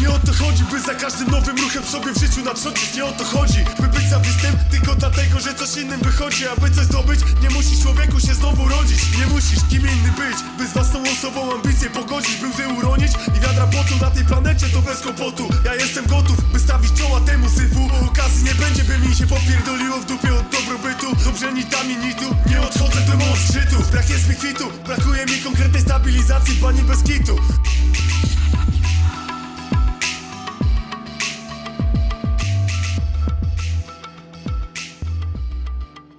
Nie o to chodzi By za każdym nowym ruchem sobie w życiu naprzód Nie o to chodzi By być zawistym tylko dlatego, że coś innym wychodzi. Aby coś zdobyć, nie musisz człowieku się znowu rodzić. Nie musisz kim inny być By z własną osobą ambicje pogodzić By łzy uronić i wiadra potu na tej planecie to bez kłopotu. Ja jestem gotów, by stawić czoła temu syfu. Bo okazji nie będzie, by mi się popierdoliło w dupie od dobrobytu. Dobrze ni tam, i ni tu, nie odchodzę do odczytu Brak jest mi kwitu, brakuje mi konkretnej stabilizacji Pani bez kitu.